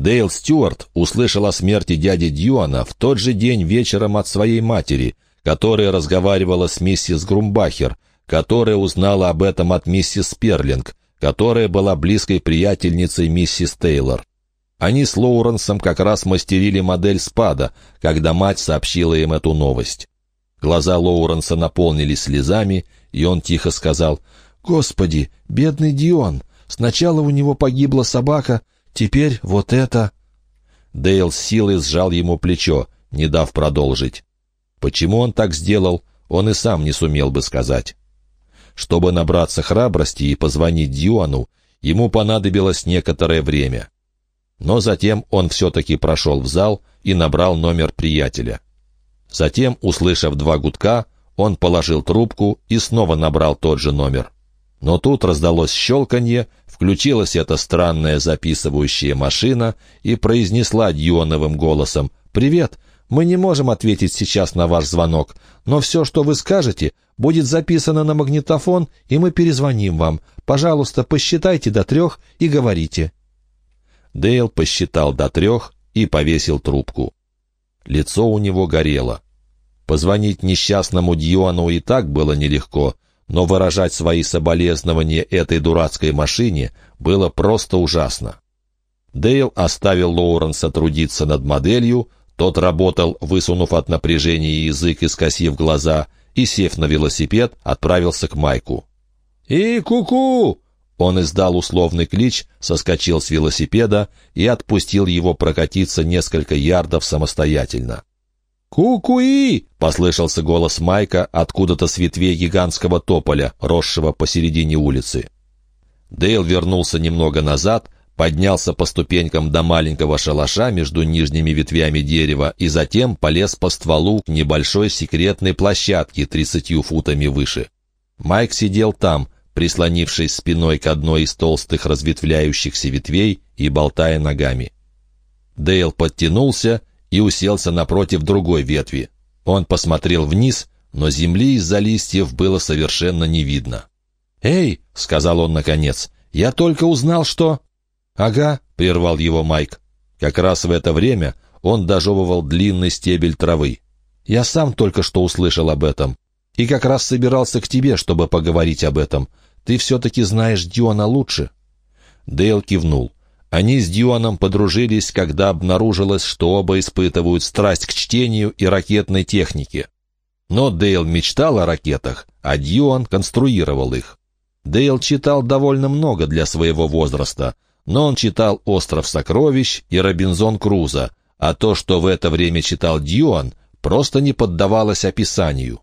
Дейл Стюарт услышал о смерти дяди Дьюана в тот же день вечером от своей матери, которая разговаривала с миссис Грумбахер, которая узнала об этом от миссис Перлинг, которая была близкой приятельницей миссис Тейлор. Они с Лоуренсом как раз мастерили модель спада, когда мать сообщила им эту новость. Глаза Лоуренса наполнились слезами, и он тихо сказал, «Господи, бедный Дион! Сначала у него погибла собака, теперь вот это...» Дейл с силой сжал ему плечо, не дав продолжить. Почему он так сделал, он и сам не сумел бы сказать. Чтобы набраться храбрости и позвонить Дьюану, ему понадобилось некоторое время. Но затем он все-таки прошел в зал и набрал номер приятеля. Затем, услышав два гудка, он положил трубку и снова набрал тот же номер. Но тут раздалось щелканье, включилась эта странная записывающая машина и произнесла Дьюановым голосом «Привет! Мы не можем ответить сейчас на ваш звонок, но все, что вы скажете, будет записано на магнитофон, и мы перезвоним вам. Пожалуйста, посчитайте до трех и говорите». Дейл посчитал до трех и повесил трубку. Лицо у него горело. Позвонить несчастному Дьюану и так было нелегко, но выражать свои соболезнования этой дурацкой машине было просто ужасно. Дейл оставил Лоуренса трудиться над моделью, тот работал, высунув от напряжения язык и скосив глаза, и, сев на велосипед, отправился к Майку. «И ку-ку!» Он издал условный клич, соскочил с велосипеда и отпустил его прокатиться несколько ярдов самостоятельно. «Ку-ку-и!» — послышался голос Майка откуда-то с ветвей гигантского тополя, росшего посередине улицы. Дейл вернулся немного назад, поднялся по ступенькам до маленького шалаша между нижними ветвями дерева и затем полез по стволу к небольшой секретной площадке тридцатью футами выше. Майк сидел там, прислонившись спиной к одной из толстых разветвляющихся ветвей и болтая ногами. Дейл подтянулся и уселся напротив другой ветви. Он посмотрел вниз, но земли из-за листьев было совершенно не видно. «Эй!» — сказал он наконец. «Я только узнал, что...» «Ага», — прервал его Майк. Как раз в это время он дожевывал длинный стебель травы. «Я сам только что услышал об этом. И как раз собирался к тебе, чтобы поговорить об этом. Ты все-таки знаешь Дьюана лучше». Дейл кивнул. Они с Дьюаном подружились, когда обнаружилось, что оба испытывают страсть к чтению и ракетной технике. Но Дейл мечтал о ракетах, а Дьюан конструировал их. Дейл читал довольно много для своего возраста — но он читал «Остров сокровищ» и «Робинзон Круза», а то, что в это время читал Дьюан, просто не поддавалось описанию.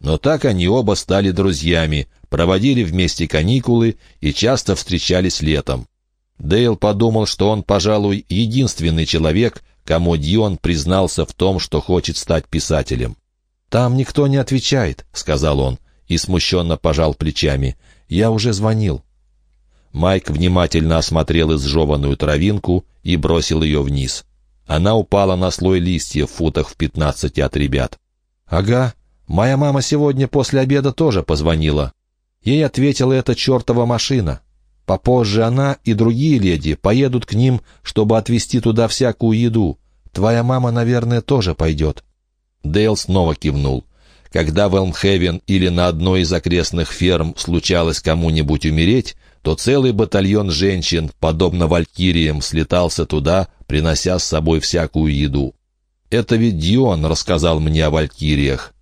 Но так они оба стали друзьями, проводили вместе каникулы и часто встречались летом. Дейл подумал, что он, пожалуй, единственный человек, кому Дьюан признался в том, что хочет стать писателем. «Там никто не отвечает», — сказал он, и смущенно пожал плечами. «Я уже звонил». Майк внимательно осмотрел изжеванную травинку и бросил ее вниз. Она упала на слой листьев в футах в пятнадцати от ребят. «Ага, моя мама сегодня после обеда тоже позвонила. Ей ответила эта чертова машина. Попозже она и другие леди поедут к ним, чтобы отвезти туда всякую еду. Твоя мама, наверное, тоже пойдет». Дейл снова кивнул. Когда в Элмхевен или на одной из окрестных ферм случалось кому-нибудь умереть, то целый батальон женщин, подобно валькириям, слетался туда, принося с собой всякую еду. Это ведь Дион рассказал мне о валькириях.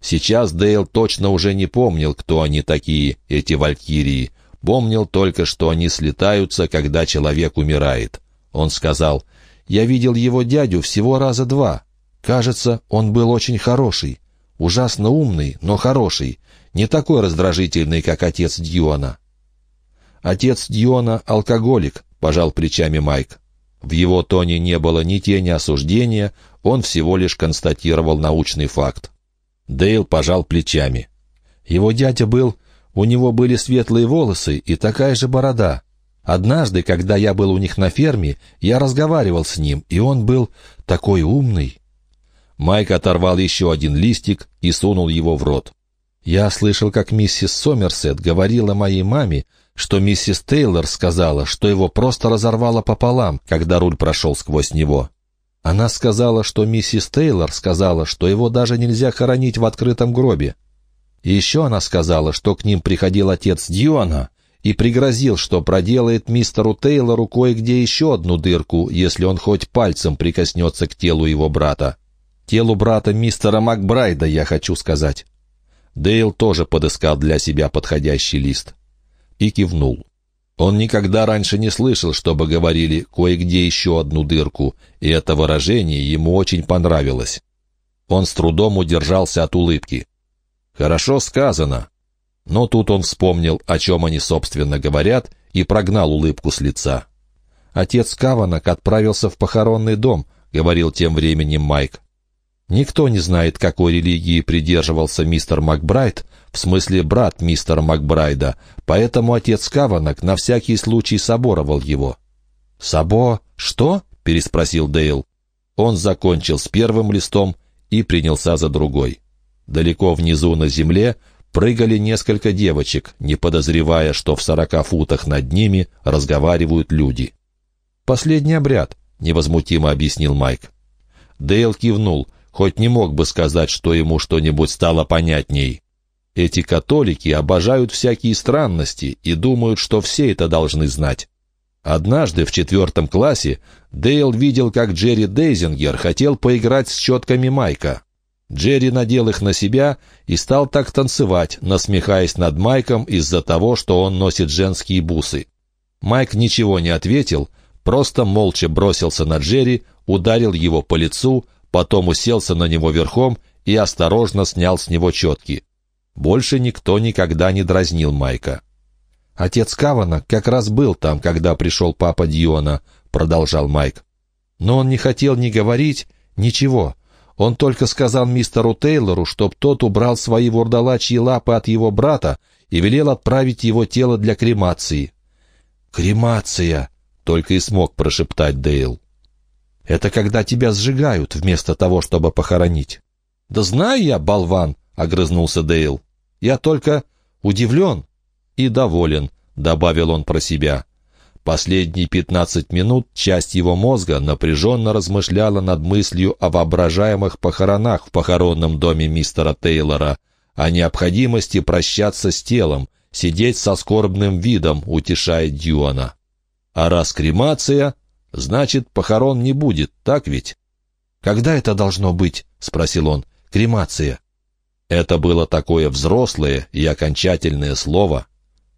Сейчас Дейл точно уже не помнил, кто они такие, эти валькирии. Помнил только, что они слетаются, когда человек умирает. Он сказал, «Я видел его дядю всего раза два. Кажется, он был очень хороший. Ужасно умный, но хороший. Не такой раздражительный, как отец Дьюана. «Отец Дьона — алкоголик», — пожал плечами Майк. В его тоне не было ни тени осуждения, он всего лишь констатировал научный факт. Дейл пожал плечами. Его дядя был... У него были светлые волосы и такая же борода. Однажды, когда я был у них на ферме, я разговаривал с ним, и он был такой умный. Майк оторвал еще один листик и сунул его в рот. Я слышал, как миссис Сомерсет говорила моей маме, что миссис Тейлор сказала, что его просто разорвало пополам, когда руль прошел сквозь него. Она сказала, что миссис Тейлор сказала, что его даже нельзя хоронить в открытом гробе. Еще она сказала, что к ним приходил отец Дьюана и пригрозил, что проделает мистеру Тейлору кое-где еще одну дырку, если он хоть пальцем прикоснется к телу его брата. Телу брата мистера Макбрайда, я хочу сказать. Дейл тоже подыскал для себя подходящий лист и кивнул. Он никогда раньше не слышал, чтобы говорили «кое-где еще одну дырку», и это выражение ему очень понравилось. Он с трудом удержался от улыбки. «Хорошо сказано». Но тут он вспомнил, о чем они, собственно, говорят, и прогнал улыбку с лица. «Отец Каванок отправился в похоронный дом», — говорил тем временем Майк. Никто не знает, какой религии придерживался мистер Макбрайт, в смысле брат мистера Макбрайда, поэтому отец Каванок на всякий случай соборовал его. «Сабо... что?» — переспросил Дейл. Он закончил с первым листом и принялся за другой. Далеко внизу на земле прыгали несколько девочек, не подозревая, что в сорока футах над ними разговаривают люди. «Последний обряд», — невозмутимо объяснил Майк. Дейл кивнул — хоть не мог бы сказать, что ему что-нибудь стало понятней. Эти католики обожают всякие странности и думают, что все это должны знать. Однажды в четвертом классе Дейл видел, как Джерри Дейзингер хотел поиграть с щетками Майка. Джерри надел их на себя и стал так танцевать, насмехаясь над Майком из-за того, что он носит женские бусы. Майк ничего не ответил, просто молча бросился на Джерри, ударил его по лицу, потом уселся на него верхом и осторожно снял с него четки. Больше никто никогда не дразнил Майка. «Отец Кавана как раз был там, когда пришел папа Диона», — продолжал Майк. «Но он не хотел ни говорить, ничего. Он только сказал мистеру Тейлору, чтоб тот убрал свои вурдалачьи лапы от его брата и велел отправить его тело для кремации». «Кремация!» — только и смог прошептать Дейл. Это когда тебя сжигают, вместо того, чтобы похоронить. «Да знаю я, болван!» — огрызнулся Дейл. «Я только удивлен и доволен», — добавил он про себя. Последние пятнадцать минут часть его мозга напряженно размышляла над мыслью о воображаемых похоронах в похоронном доме мистера Тейлора, о необходимости прощаться с телом, сидеть со скорбным видом, утешая Дьюана. А раз кремация, Значит, похорон не будет, так ведь? «Когда это должно быть?» — спросил он. «Кремация». Это было такое взрослое и окончательное слово.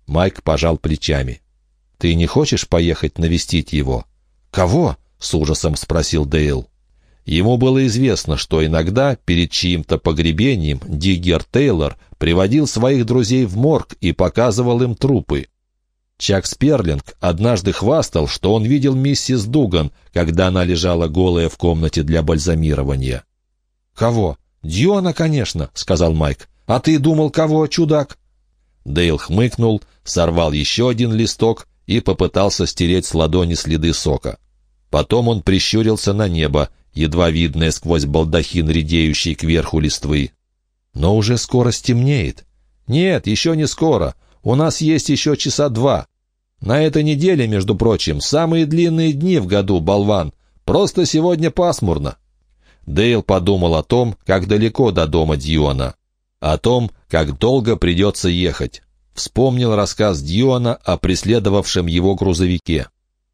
Майк пожал плечами. «Ты не хочешь поехать навестить его?» «Кого?» — с ужасом спросил Дейл. Ему было известно, что иногда перед чьим-то погребением Диггер Тейлор приводил своих друзей в морг и показывал им трупы. Чак Сперлинг однажды хвастал, что он видел миссис Дуган, когда она лежала голая в комнате для бальзамирования. «Кого? Дьюана, конечно», — сказал Майк. «А ты думал, кого, чудак?» Дейл хмыкнул, сорвал еще один листок и попытался стереть с ладони следы сока. Потом он прищурился на небо, едва видное сквозь балдахин редеющий кверху листвы. «Но уже скоро стемнеет». «Нет, еще не скоро. У нас есть еще часа два. На этой неделе, между прочим, самые длинные дни в году, болван. Просто сегодня пасмурно». Дейл подумал о том, как далеко до дома Дьюана. О том, как долго придется ехать. Вспомнил рассказ Дьюана о преследовавшем его грузовике.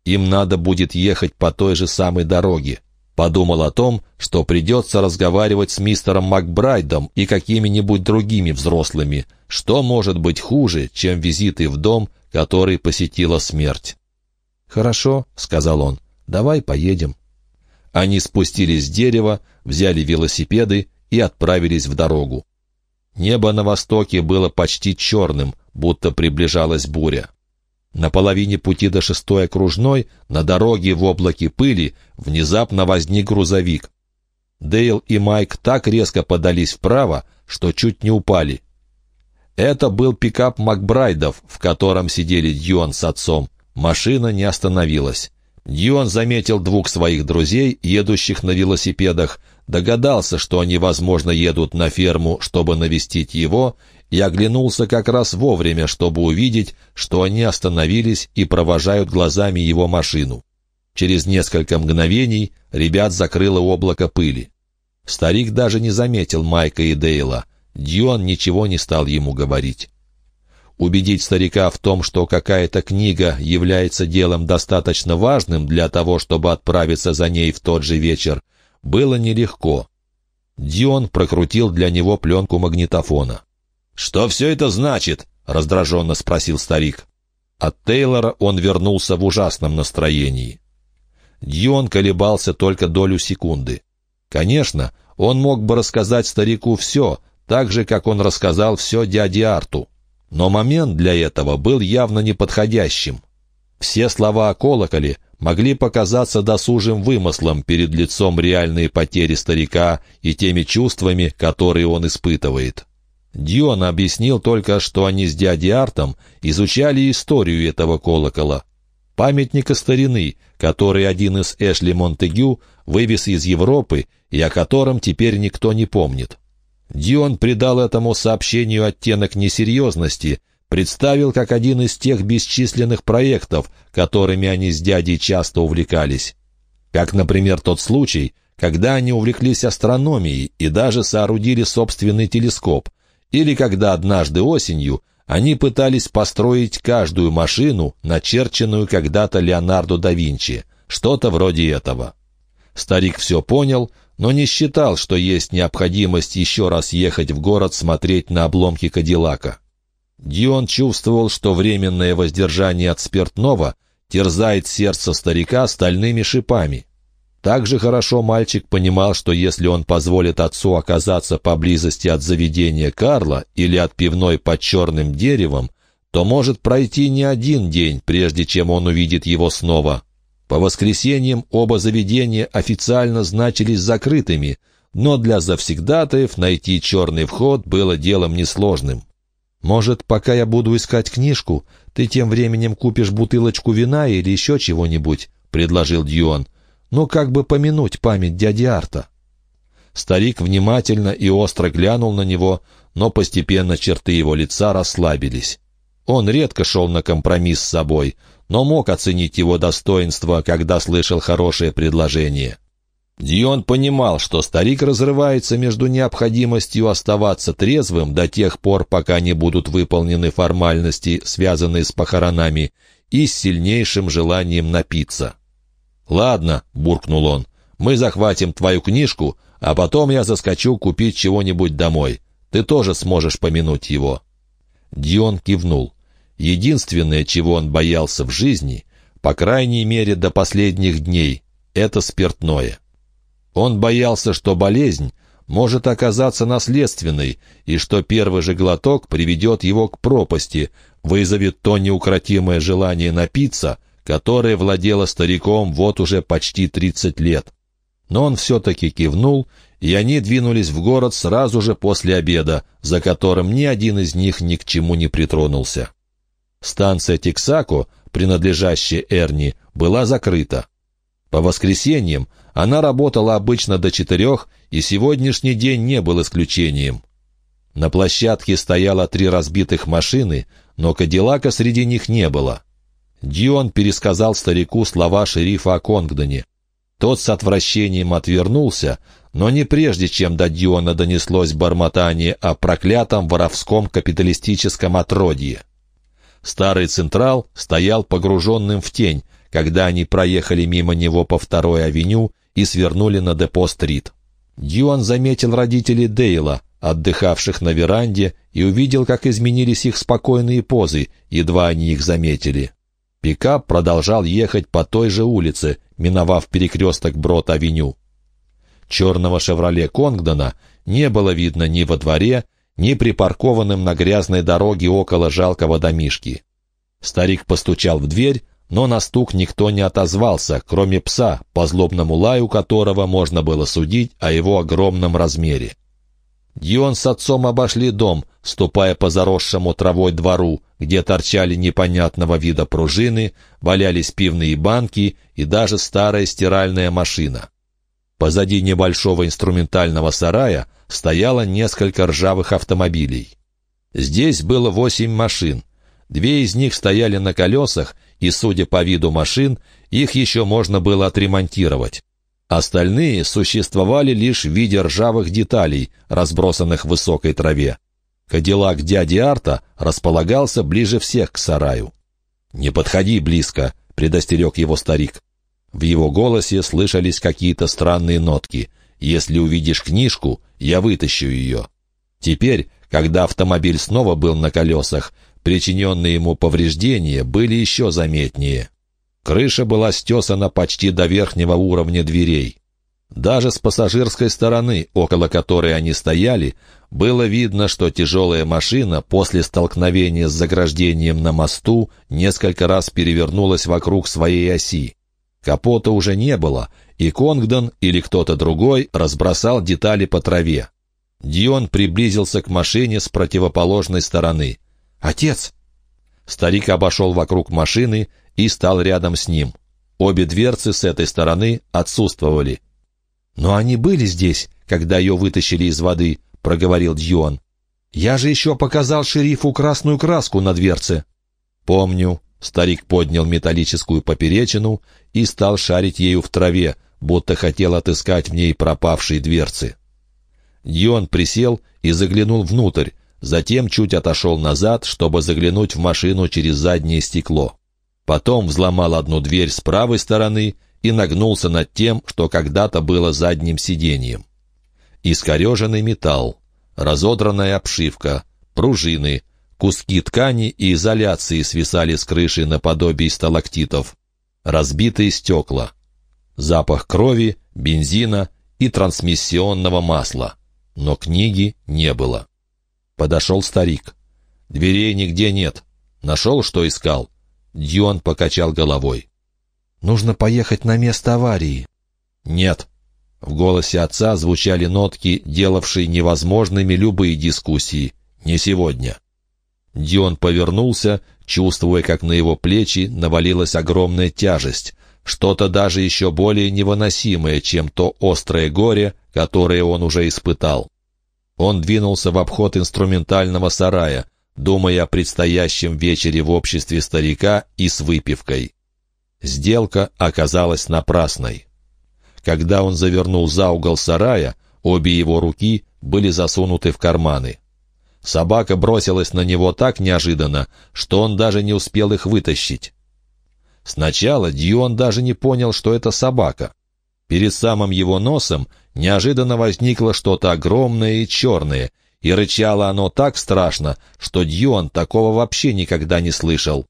Им надо будет ехать по той же самой дороге. Подумал о том, что придется разговаривать с мистером Макбрайдом и какими-нибудь другими взрослыми. Что может быть хуже, чем визиты в дом, который посетила смерть. «Хорошо», — сказал он, — «давай поедем». Они спустились с дерева, взяли велосипеды и отправились в дорогу. Небо на востоке было почти черным, будто приближалась буря. На половине пути до шестой окружной, на дороге в облаке пыли, внезапно возник грузовик. Дейл и Майк так резко подались вправо, что чуть не упали. Это был пикап Макбрайдов, в котором сидели Дьюан с отцом. Машина не остановилась. Дьюан заметил двух своих друзей, едущих на велосипедах, догадался, что они, возможно, едут на ферму, чтобы навестить его, и оглянулся как раз вовремя, чтобы увидеть, что они остановились и провожают глазами его машину. Через несколько мгновений ребят закрыло облако пыли. Старик даже не заметил Майка и Дейла. Дьюан ничего не стал ему говорить. Убедить старика в том, что какая-то книга является делом достаточно важным для того, чтобы отправиться за ней в тот же вечер, было нелегко. Дион прокрутил для него пленку магнитофона. «Что все это значит?» — раздраженно спросил старик. От Тейлора он вернулся в ужасном настроении. Дион колебался только долю секунды. Конечно, он мог бы рассказать старику все, так же, как он рассказал все дяде Арту. Но момент для этого был явно неподходящим. Все слова о колоколе могли показаться досужим вымыслом перед лицом реальной потери старика и теми чувствами, которые он испытывает. Дион объяснил только, что они с дядей Артом изучали историю этого колокола. Памятника старины, который один из Эшли Монтегю вывез из Европы и о котором теперь никто не помнит. Дион придал этому сообщению оттенок несерьезности, представил как один из тех бесчисленных проектов, которыми они с дядей часто увлекались. Как, например, тот случай, когда они увлеклись астрономией и даже соорудили собственный телескоп, или когда однажды осенью они пытались построить каждую машину, начерченную когда-то Леонардо да Винчи, что-то вроде этого. Старик все понял, но не считал, что есть необходимость еще раз ехать в город смотреть на обломки Кадиллака. Дион чувствовал, что временное воздержание от спиртного терзает сердце старика стальными шипами. Также хорошо мальчик понимал, что если он позволит отцу оказаться поблизости от заведения Карла или от пивной под черным деревом, то может пройти не один день, прежде чем он увидит его снова. По воскресеньям оба заведения официально значились закрытыми, но для завсегдатаев найти черный вход было делом несложным. «Может, пока я буду искать книжку, ты тем временем купишь бутылочку вина или еще чего-нибудь?» — предложил Дьюан. «Ну, как бы помянуть память дяди Арта». Старик внимательно и остро глянул на него, но постепенно черты его лица расслабились. Он редко шел на компромисс с собой, но мог оценить его достоинство, когда слышал хорошее предложение. Дион понимал, что старик разрывается между необходимостью оставаться трезвым до тех пор, пока не будут выполнены формальности, связанные с похоронами, и с сильнейшим желанием напиться. «Ладно», — буркнул он, — «мы захватим твою книжку, а потом я заскочу купить чего-нибудь домой. Ты тоже сможешь помянуть его». Дион кивнул. Единственное, чего он боялся в жизни, по крайней мере до последних дней, это спиртное. Он боялся, что болезнь может оказаться наследственной, и что первый же глоток приведет его к пропасти, вызовет то неукротимое желание напиться, которое владело стариком вот уже почти 30 лет. Но он все-таки кивнул, и они двинулись в город сразу же после обеда, за которым ни один из них ни к чему не притронулся. Станция Тексако, принадлежащая Эрни, была закрыта. По воскресеньям она работала обычно до четырех, и сегодняшний день не был исключением. На площадке стояло три разбитых машины, но Кадиллака среди них не было. Дион пересказал старику слова шерифа о Конгдоне. Тот с отвращением отвернулся, но не прежде, чем до Диона донеслось бормотание о проклятом воровском капиталистическом отродье. Старый Централ стоял погруженным в тень, когда они проехали мимо него по второй авеню и свернули на Депо-стрит. Дьюан заметил родителей Дейла, отдыхавших на веранде, и увидел, как изменились их спокойные позы, едва они их заметили. Пикап продолжал ехать по той же улице, миновав перекресток Брод-авеню. Черного «Шевроле Конгдона» не было видно ни во дворе, ни припаркованным на грязной дороге около жалкого домишки. Старик постучал в дверь, но на стук никто не отозвался, кроме пса, по злобному лаю которого можно было судить о его огромном размере. Дион с отцом обошли дом, ступая по заросшему травой двору, где торчали непонятного вида пружины, валялись пивные банки и даже старая стиральная машина. Позади небольшого инструментального сарая стояло несколько ржавых автомобилей. Здесь было восемь машин. Две из них стояли на колесах, и, судя по виду машин, их еще можно было отремонтировать. Остальные существовали лишь в виде ржавых деталей, разбросанных в высокой траве. Кадиллак дяди Арта располагался ближе всех к сараю. «Не подходи близко», — предостерег его старик. В его голосе слышались какие-то странные нотки. «Если увидишь книжку, я вытащу ее». Теперь, когда автомобиль снова был на колесах, причиненные ему повреждения были еще заметнее. Крыша была стесана почти до верхнего уровня дверей. Даже с пассажирской стороны, около которой они стояли, было видно, что тяжелая машина после столкновения с заграждением на мосту несколько раз перевернулась вокруг своей оси. Капота уже не было, и Конгдон или кто-то другой разбросал детали по траве. Дион приблизился к машине с противоположной стороны. «Отец!» Старик обошел вокруг машины и стал рядом с ним. Обе дверцы с этой стороны отсутствовали. «Но они были здесь, когда ее вытащили из воды», — проговорил Дьюан. «Я же еще показал шерифу красную краску на дверце». «Помню». Старик поднял металлическую поперечину и стал шарить ею в траве, будто хотел отыскать в ней пропавшие дверцы. Дьюан присел и заглянул внутрь, затем чуть отошел назад, чтобы заглянуть в машину через заднее стекло. Потом взломал одну дверь с правой стороны и нагнулся над тем, что когда-то было задним сиденьем. Искореженный металл, разодранная обшивка, пружины, куски ткани и изоляции свисали с крыши наподобие сталактитов, разбитые стекла, запах крови, бензина и трансмиссионного масла. Но книги не было. Подошел старик. Дверей нигде нет. Нашел, что искал. Дьюан покачал головой. Нужно поехать на место аварии». «Нет». В голосе отца звучали нотки, делавшие невозможными любые дискуссии. «Не сегодня». Дион повернулся, чувствуя, как на его плечи навалилась огромная тяжесть, что-то даже еще более невыносимое, чем то острое горе, которое он уже испытал. Он двинулся в обход инструментального сарая, думая о предстоящем вечере в обществе старика и с выпивкой. Сделка оказалась напрасной. Когда он завернул за угол сарая, обе его руки были засунуты в карманы. Собака бросилась на него так неожиданно, что он даже не успел их вытащить. Сначала Дьюан даже не понял, что это собака. Перед самым его носом неожиданно возникло что-то огромное и черное, и рычало оно так страшно, что Дьюан такого вообще никогда не слышал.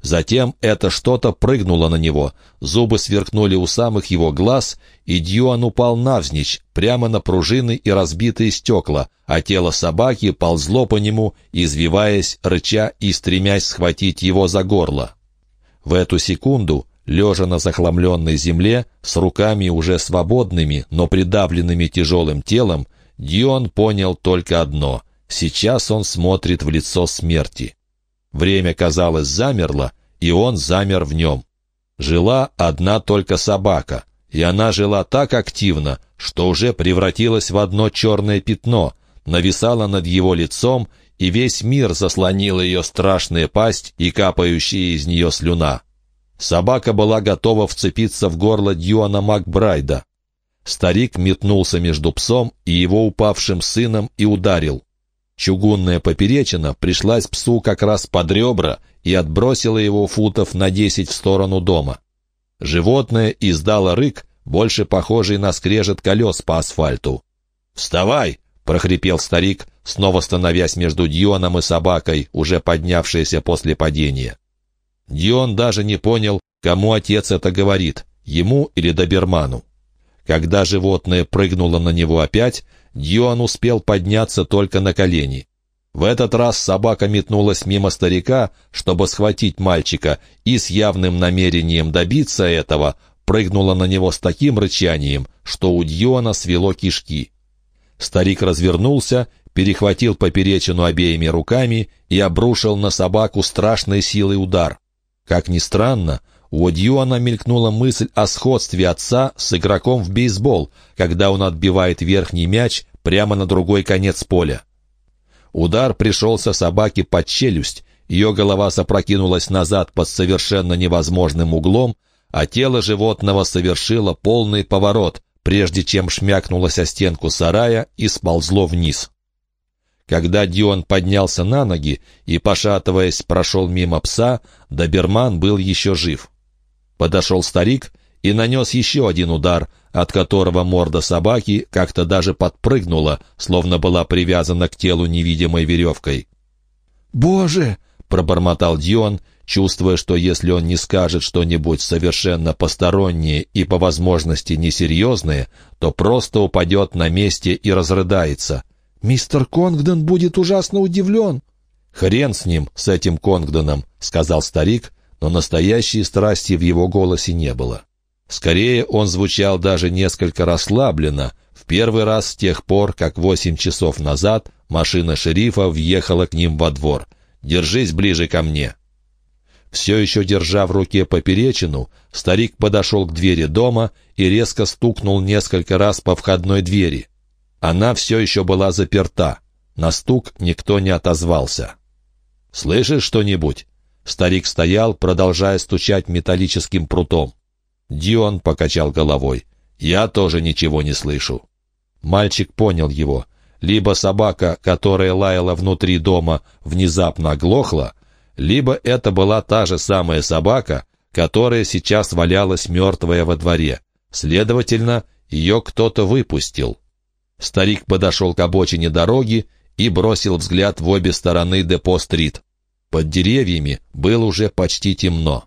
Затем это что-то прыгнуло на него, зубы сверкнули у самых его глаз, и Дьюан упал навзничь, прямо на пружины и разбитые стекла, а тело собаки ползло по нему, извиваясь, рыча и стремясь схватить его за горло. В эту секунду, лежа на захламленной земле, с руками уже свободными, но придавленными тяжелым телом, Дьюан понял только одно — сейчас он смотрит в лицо смерти. Время, казалось, замерло, и он замер в нем. Жила одна только собака, и она жила так активно, что уже превратилась в одно черное пятно, нависала над его лицом, и весь мир заслонил ее страшная пасть и капающая из нее слюна. Собака была готова вцепиться в горло Дьюана Макбрайда. Старик метнулся между псом и его упавшим сыном и ударил. Чугунная поперечина пришлась псу как раз под ребра и отбросила его футов на десять в сторону дома. Животное издало рык, больше похожий на скрежет колес по асфальту. «Вставай!» — прохрипел старик, снова становясь между Дионом и собакой, уже поднявшейся после падения. Дион даже не понял, кому отец это говорит, ему или доберману. Когда животное прыгнуло на него опять, Дьюан успел подняться только на колени. В этот раз собака метнулась мимо старика, чтобы схватить мальчика, и с явным намерением добиться этого прыгнула на него с таким рычанием, что у Дьюана свело кишки. Старик развернулся, перехватил поперечину обеими руками и обрушил на собаку страшной силой удар. Как ни странно, у Дьюана мелькнула мысль о сходстве отца с игроком в бейсбол, когда он отбивает верхний мяч прямо на другой конец поля. Удар пришелся собаке под челюсть, ее голова запрокинулась назад под совершенно невозможным углом, а тело животного совершило полный поворот, прежде чем шмякнулось о стенку сарая и сползло вниз. Когда Дион поднялся на ноги и, пошатываясь, прошел мимо пса, доберман был еще жив. Подошел старик и нанес еще один удар, от которого морда собаки как-то даже подпрыгнула, словно была привязана к телу невидимой веревкой. «Боже!» — пробормотал Дион, чувствуя, что если он не скажет что-нибудь совершенно постороннее и по возможности несерьезное, то просто упадет на месте и разрыдается. «Мистер Конгдон будет ужасно удивлен». «Хрен с ним, с этим Конгдоном», — сказал старик, но настоящей страсти в его голосе не было. Скорее, он звучал даже несколько расслабленно, в первый раз с тех пор, как восемь часов назад машина шерифа въехала к ним во двор. «Держись ближе ко мне». Все еще держа в руке поперечину, старик подошел к двери дома и резко стукнул несколько раз по входной двери. Она все еще была заперта. На стук никто не отозвался. «Слышишь что-нибудь?» Старик стоял, продолжая стучать металлическим прутом. Дион покачал головой. «Я тоже ничего не слышу». Мальчик понял его. Либо собака, которая лаяла внутри дома, внезапно оглохла, либо это была та же самая собака, которая сейчас валялась мертвая во дворе. Следовательно, ее кто-то выпустил. Старик подошел к обочине дороги и бросил взгляд в обе стороны Депо-стрит. Под деревьями было уже почти темно.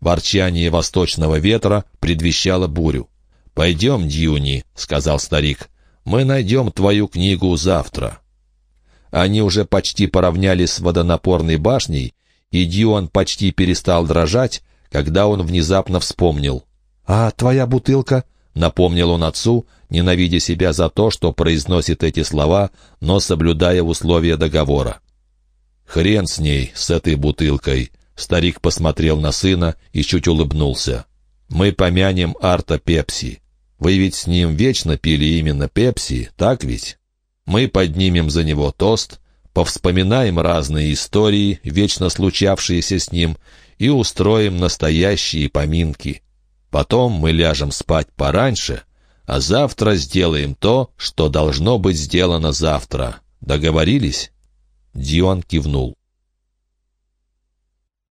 Ворчание восточного ветра предвещало бурю. «Пойдем, Дьюни», — сказал старик, — «мы найдем твою книгу завтра». Они уже почти поравнялись с водонапорной башней, и Дьюан почти перестал дрожать, когда он внезапно вспомнил. «А твоя бутылка?» — напомнил он отцу, ненавидя себя за то, что произносит эти слова, но соблюдая условия договора. «Хрен с ней, с этой бутылкой!» Старик посмотрел на сына и чуть улыбнулся. «Мы помянем Арта Пепси. Вы ведь с ним вечно пили именно Пепси, так ведь? Мы поднимем за него тост, повспоминаем разные истории, вечно случавшиеся с ним, и устроим настоящие поминки. Потом мы ляжем спать пораньше, а завтра сделаем то, что должно быть сделано завтра. Договорились?» Дион кивнул.